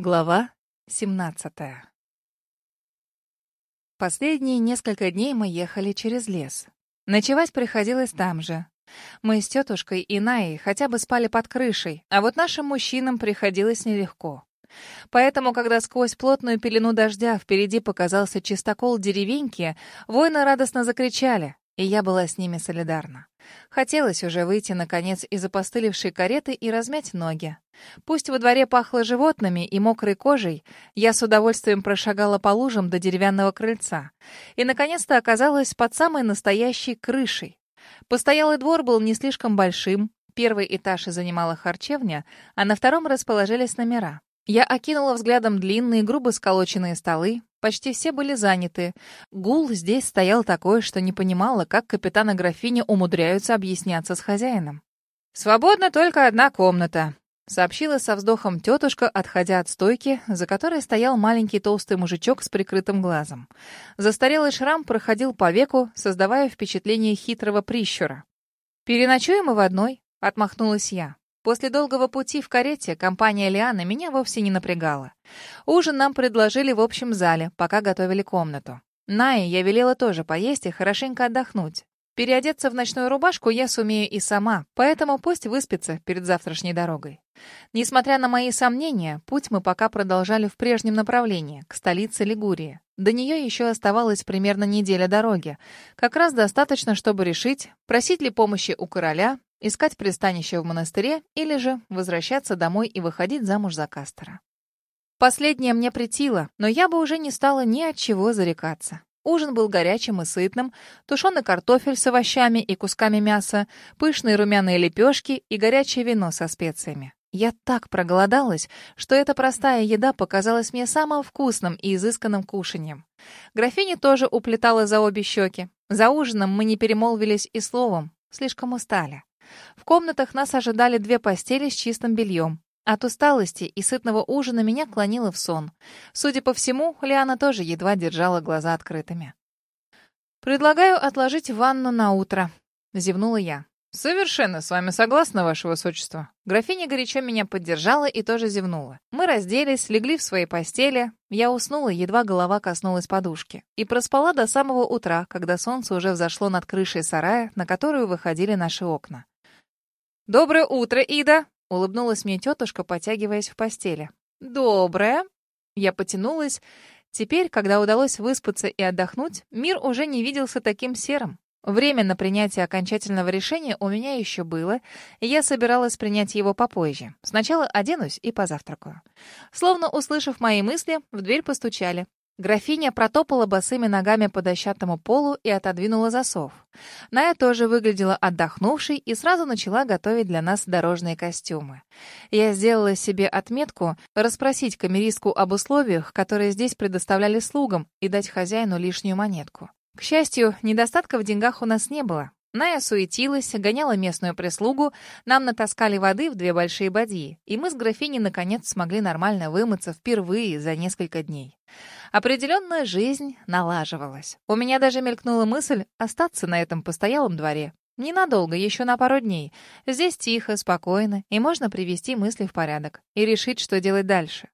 Глава 17 Последние несколько дней мы ехали через лес. Ночевать приходилось там же. Мы с тетушкой и Наей хотя бы спали под крышей, а вот нашим мужчинам приходилось нелегко. Поэтому, когда сквозь плотную пелену дождя впереди показался чистокол деревеньки, воины радостно закричали, и я была с ними солидарна. Хотелось уже выйти, наконец, из опостылевшей кареты и размять ноги. Пусть во дворе пахло животными и мокрой кожей, я с удовольствием прошагала по лужам до деревянного крыльца и, наконец-то, оказалась под самой настоящей крышей. Постоялый двор был не слишком большим, первый этаж занимала харчевня, а на втором расположились номера. Я окинула взглядом длинные, грубо сколоченные столы. Почти все были заняты. Гул здесь стоял такой, что не понимала, как капитан и графиня умудряются объясняться с хозяином. «Свободна только одна комната», — сообщила со вздохом тетушка, отходя от стойки, за которой стоял маленький толстый мужичок с прикрытым глазом. Застарелый шрам проходил по веку, создавая впечатление хитрого прищура. «Переночуем мы в одной», — отмахнулась я. После долгого пути в карете компания Лианы меня вовсе не напрягала. Ужин нам предложили в общем зале, пока готовили комнату. Найе я велела тоже поесть и хорошенько отдохнуть. Переодеться в ночную рубашку я сумею и сама, поэтому пусть выспится перед завтрашней дорогой. Несмотря на мои сомнения, путь мы пока продолжали в прежнем направлении, к столице Лигурии. До нее еще оставалась примерно неделя дороги. Как раз достаточно, чтобы решить, просить ли помощи у короля, искать пристанище в монастыре или же возвращаться домой и выходить замуж за Кастера. Последнее мне притило, но я бы уже не стала ни от чего зарекаться. Ужин был горячим и сытным, тушеный картофель с овощами и кусками мяса, пышные румяные лепешки и горячее вино со специями. Я так проголодалась, что эта простая еда показалась мне самым вкусным и изысканным кушаньем. Графиня тоже уплетала за обе щеки. За ужином мы не перемолвились и словом, слишком устали. В комнатах нас ожидали две постели с чистым бельем. От усталости и сытного ужина меня клонило в сон. Судя по всему, Лиана тоже едва держала глаза открытыми. «Предлагаю отложить ванну на утро», — зевнула я. «Совершенно с вами согласна, ваше высочество». Графиня горячо меня поддержала и тоже зевнула. Мы разделись, легли в свои постели. Я уснула, едва голова коснулась подушки. И проспала до самого утра, когда солнце уже взошло над крышей сарая, на которую выходили наши окна. «Доброе утро, Ида!» Улыбнулась мне тетушка, потягиваясь в постели. «Доброе!» Я потянулась. Теперь, когда удалось выспаться и отдохнуть, мир уже не виделся таким серым. Время на принятие окончательного решения у меня еще было, и я собиралась принять его попозже. Сначала оденусь и позавтракаю. Словно услышав мои мысли, в дверь постучали. Графиня протопала босыми ногами по дощатому полу и отодвинула засов. Ная тоже выглядела отдохнувшей и сразу начала готовить для нас дорожные костюмы. Я сделала себе отметку расспросить камеристку об условиях, которые здесь предоставляли слугам, и дать хозяину лишнюю монетку. К счастью, недостатка в деньгах у нас не было. Ная суетилась, гоняла местную прислугу, нам натаскали воды в две большие бадьи, и мы с графиней наконец смогли нормально вымыться впервые за несколько дней. Определенная жизнь налаживалась. У меня даже мелькнула мысль остаться на этом постоялом дворе. Ненадолго, еще на пару дней. Здесь тихо, спокойно, и можно привести мысли в порядок и решить, что делать дальше.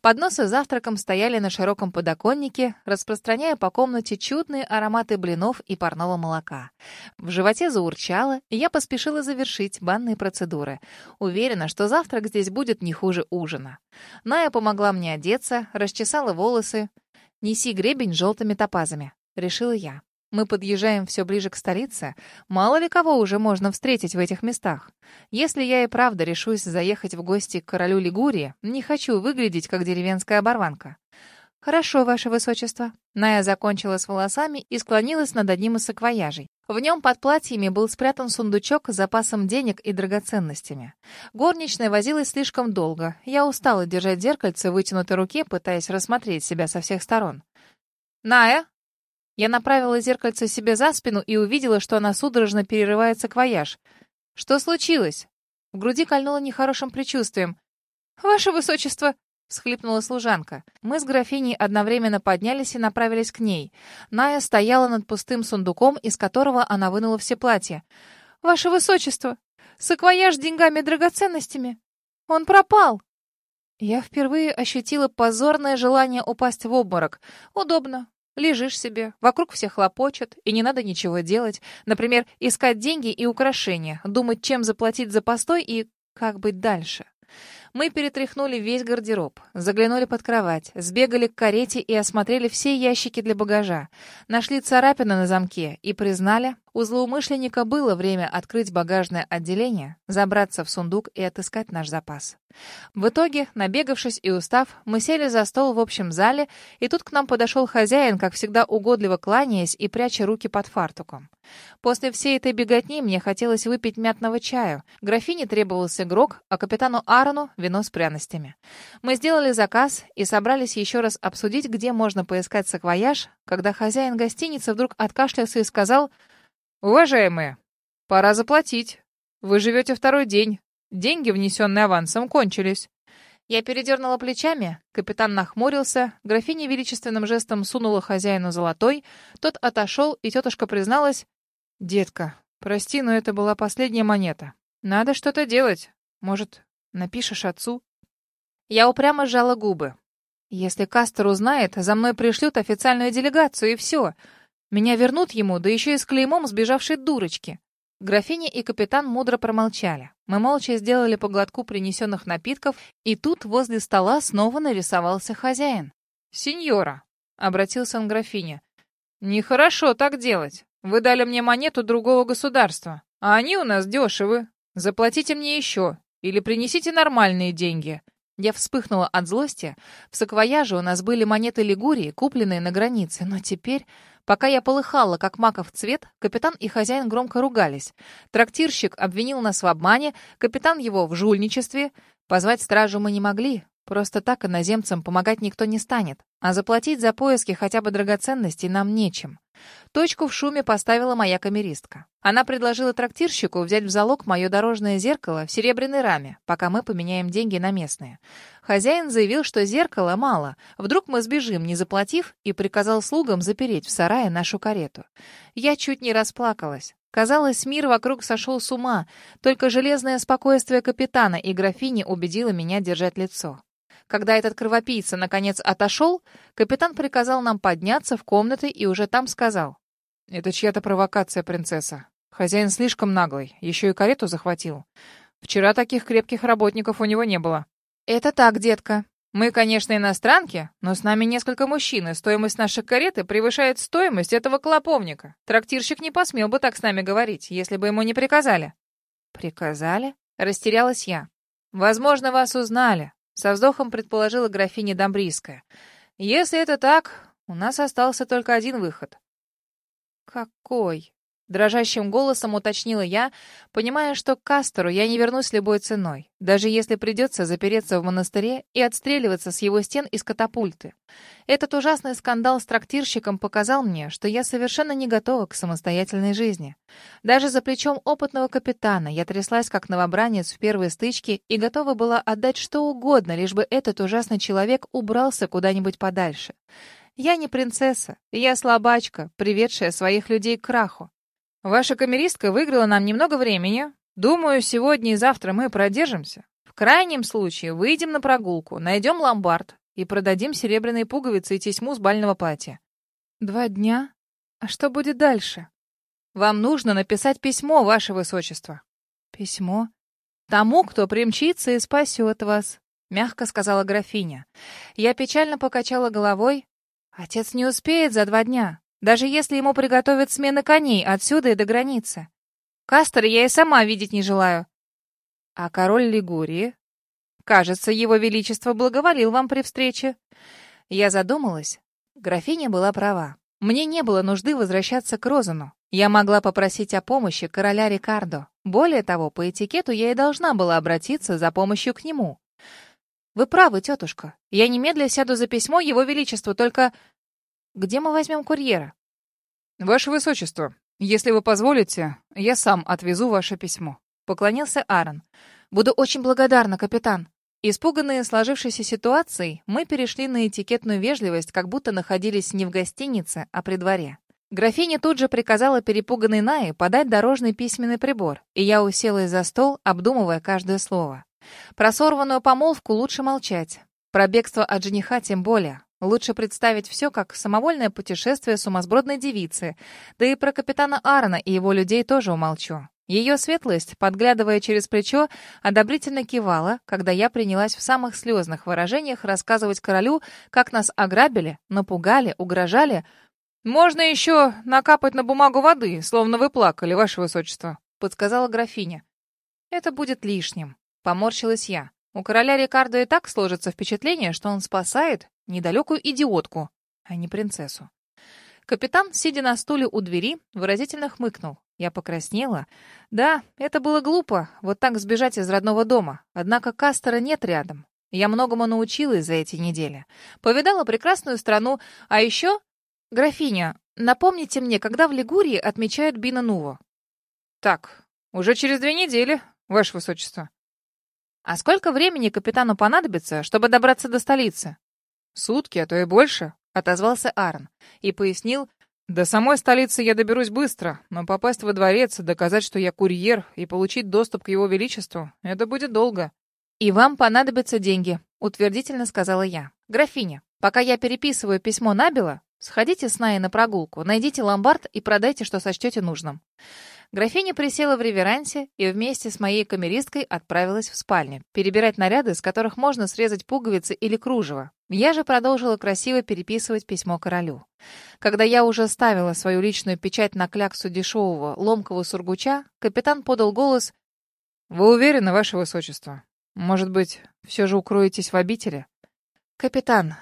Подносы с завтраком стояли на широком подоконнике, распространяя по комнате чудные ароматы блинов и парного молока. В животе заурчало, и я поспешила завершить банные процедуры. Уверена, что завтрак здесь будет не хуже ужина. Ная помогла мне одеться, расчесала волосы. «Неси гребень желтыми топазами», — решила я. Мы подъезжаем все ближе к столице. Мало ли кого уже можно встретить в этих местах. Если я и правда решусь заехать в гости к королю Лигурии, не хочу выглядеть как деревенская оборванка. «Хорошо, ваше высочество». Ная закончила с волосами и склонилась над одним из саквояжей. В нем под платьями был спрятан сундучок с запасом денег и драгоценностями. Горничная возилась слишком долго. Я устала держать зеркальце в вытянутой руке, пытаясь рассмотреть себя со всех сторон. «Ная, я направила зеркальце себе за спину и увидела, что она судорожно перерывает саквояж. «Что случилось?» В груди кольнуло нехорошим предчувствием. «Ваше высочество!» — всхлипнула служанка. Мы с графиней одновременно поднялись и направились к ней. Ная стояла над пустым сундуком, из которого она вынула все платья. «Ваше высочество! Саквояж с деньгами и драгоценностями! Он пропал!» Я впервые ощутила позорное желание упасть в обморок. Удобно. Лежишь себе, вокруг все хлопочут, и не надо ничего делать. Например, искать деньги и украшения, думать, чем заплатить за постой и как быть дальше. Мы перетряхнули весь гардероб, заглянули под кровать, сбегали к карете и осмотрели все ящики для багажа. Нашли царапины на замке и признали, у злоумышленника было время открыть багажное отделение, забраться в сундук и отыскать наш запас. В итоге, набегавшись и устав, мы сели за стол в общем зале, и тут к нам подошел хозяин, как всегда угодливо кланяясь и пряча руки под фартуком. После всей этой беготни мне хотелось выпить мятного чаю. Графине требовался грог, а капитану Аарону — вино с пряностями. Мы сделали заказ и собрались еще раз обсудить, где можно поискать саквояж, когда хозяин гостиницы вдруг откашлялся и сказал — «Уважаемые, пора заплатить. Вы живете второй день. Деньги, внесенные авансом, кончились». Я передернула плечами, капитан нахмурился, графиня величественным жестом сунула хозяину золотой, тот отошел, и тетушка призналась, «Детка, прости, но это была последняя монета. Надо что-то делать. Может, напишешь отцу?» Я упрямо сжала губы. «Если Кастер узнает, за мной пришлют официальную делегацию, и все. Меня вернут ему, да еще и с клеймом сбежавшей дурочки. Графиня и капитан мудро промолчали. Мы молча сделали по глотку принесенных напитков, и тут возле стола снова нарисовался хозяин. «Сеньора», — обратился он к графине, — «нехорошо так делать. Вы дали мне монету другого государства, а они у нас дешевы. Заплатите мне еще, или принесите нормальные деньги». Я вспыхнула от злости. В саквояже у нас были монеты Лигурии, купленные на границе, но теперь Пока я полыхала, как маков цвет, капитан и хозяин громко ругались. Трактирщик обвинил нас в обмане, капитан его в жульничестве. Позвать стражу мы не могли. Просто так иноземцам помогать никто не станет. А заплатить за поиски хотя бы драгоценностей нам нечем. Точку в шуме поставила моя камеристка. Она предложила трактирщику взять в залог мое дорожное зеркало в серебряной раме, пока мы поменяем деньги на местные. Хозяин заявил, что зеркала мало, вдруг мы сбежим, не заплатив, и приказал слугам запереть в сарае нашу карету. Я чуть не расплакалась. Казалось, мир вокруг сошел с ума, только железное спокойствие капитана и графини убедило меня держать лицо. Когда этот кровопийца наконец отошел, капитан приказал нам подняться в комнаты и уже там сказал. «Это чья-то провокация, принцесса. Хозяин слишком наглый, еще и карету захватил. Вчера таких крепких работников у него не было». «Это так, детка. Мы, конечно, иностранки, но с нами несколько мужчин, и стоимость нашей кареты превышает стоимость этого клоповника. Трактирщик не посмел бы так с нами говорить, если бы ему не приказали». «Приказали?» — растерялась я. «Возможно, вас узнали. Со вздохом предположила графиня Домбрийская. «Если это так, у нас остался только один выход». «Какой?» Дрожащим голосом уточнила я, понимая, что к Кастеру я не вернусь любой ценой, даже если придется запереться в монастыре и отстреливаться с его стен из катапульты. Этот ужасный скандал с трактирщиком показал мне, что я совершенно не готова к самостоятельной жизни. Даже за плечом опытного капитана я тряслась, как новобранец в первой стычке, и готова была отдать что угодно, лишь бы этот ужасный человек убрался куда-нибудь подальше. Я не принцесса, я слабачка, приведшая своих людей к краху. Ваша камеристка выиграла нам немного времени. Думаю, сегодня и завтра мы продержимся. В крайнем случае выйдем на прогулку, найдем ломбард и продадим серебряные пуговицы и тесьму с бального платья. Два дня? А что будет дальше? Вам нужно написать письмо, ваше высочество. Письмо? Тому, кто примчится и спасет вас, мягко сказала графиня. Я печально покачала головой. Отец не успеет за два дня даже если ему приготовят смены коней отсюда и до границы. Кастера я и сама видеть не желаю. А король Лигурии? Кажется, его величество благоволил вам при встрече. Я задумалась. Графиня была права. Мне не было нужды возвращаться к Розану. Я могла попросить о помощи короля Рикардо. Более того, по этикету я и должна была обратиться за помощью к нему. Вы правы, тетушка. Я немедля сяду за письмо его величеству, только где мы возьмем курьера? Ваше Высочество, если вы позволите, я сам отвезу ваше письмо. Поклонился Аарон. Буду очень благодарна, капитан. Испуганные сложившейся ситуацией, мы перешли на этикетную вежливость, как будто находились не в гостинице, а при дворе. Графиня тут же приказала перепуганной Нае подать дорожный письменный прибор, и я уселась за стол, обдумывая каждое слово. Про сорванную помолвку лучше молчать. Про бегство от жениха тем более. Лучше представить все как самовольное путешествие сумасбродной девицы. Да и про капитана Аарона и его людей тоже умолчу. Ее светлость, подглядывая через плечо, одобрительно кивала, когда я принялась в самых слезных выражениях рассказывать королю, как нас ограбили, напугали, угрожали. «Можно еще накапать на бумагу воды, словно вы плакали, ваше высочество», — подсказала графиня. «Это будет лишним», — поморщилась я. «У короля Рикардо и так сложится впечатление, что он спасает недалекую идиотку, а не принцессу». Капитан, сидя на стуле у двери, выразительно хмыкнул. Я покраснела. Да, это было глупо, вот так сбежать из родного дома. Однако Кастера нет рядом. Я многому научилась за эти недели. Повидала прекрасную страну, а еще... Графиня, напомните мне, когда в Лигурии отмечают Бина Нуво? Так, уже через две недели, ваше высочество. А сколько времени капитану понадобится, чтобы добраться до столицы? Сутки, а то и больше, отозвался Арн и пояснил, до самой столицы я доберусь быстро, но попасть во дворец, доказать, что я курьер, и получить доступ к его величеству — это будет долго. «И вам понадобятся деньги», — утвердительно сказала я. «Графиня, пока я переписываю письмо Набила, сходите с Наей на прогулку, найдите ломбард и продайте, что сочтете нужным». Графиня присела в реверансе и вместе с моей камеристкой отправилась в спальню, перебирать наряды, с которых можно срезать пуговицы или кружево. Я же продолжила красиво переписывать письмо королю. Когда я уже ставила свою личную печать на кляксу дешевого ломкого сургуча, капитан подал голос «Вы уверены, ваше высочество? Может быть, все же укроетесь в обители?» «Капитан».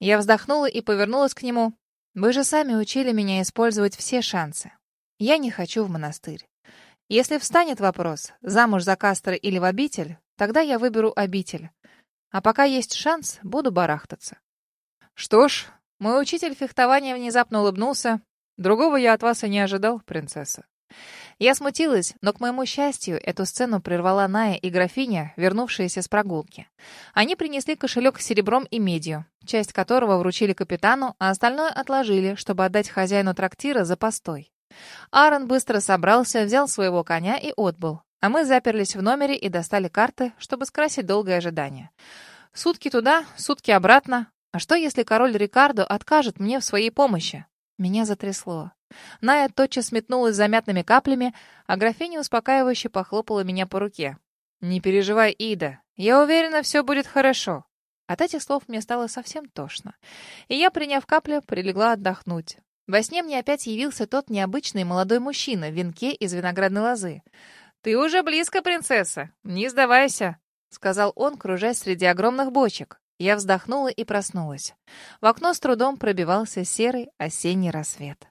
Я вздохнула и повернулась к нему. «Вы же сами учили меня использовать все шансы. Я не хочу в монастырь. Если встанет вопрос, замуж за Кастро или в обитель, тогда я выберу обитель. А пока есть шанс, буду барахтаться. Что ж, мой учитель фехтования внезапно улыбнулся. Другого я от вас и не ожидал, принцесса. Я смутилась, но, к моему счастью, эту сцену прервала Ная и графиня, вернувшиеся с прогулки. Они принесли кошелек с серебром и медью, часть которого вручили капитану, а остальное отложили, чтобы отдать хозяину трактира за постой. Аарон быстро собрался, взял своего коня и отбыл. А мы заперлись в номере и достали карты, чтобы скрасить долгое ожидание. Сутки туда, сутки обратно. А что, если король Рикардо откажет мне в своей помощи? Меня затрясло. Ная тотчас метнулась замятными каплями, а графиня успокаивающе похлопала меня по руке. «Не переживай, Ида. Я уверена, все будет хорошо». От этих слов мне стало совсем тошно. И я, приняв каплю, прилегла отдохнуть. Во сне мне опять явился тот необычный молодой мужчина в венке из виноградной лозы. «Ты уже близко, принцесса! Не сдавайся!» — сказал он, кружась среди огромных бочек. Я вздохнула и проснулась. В окно с трудом пробивался серый осенний рассвет.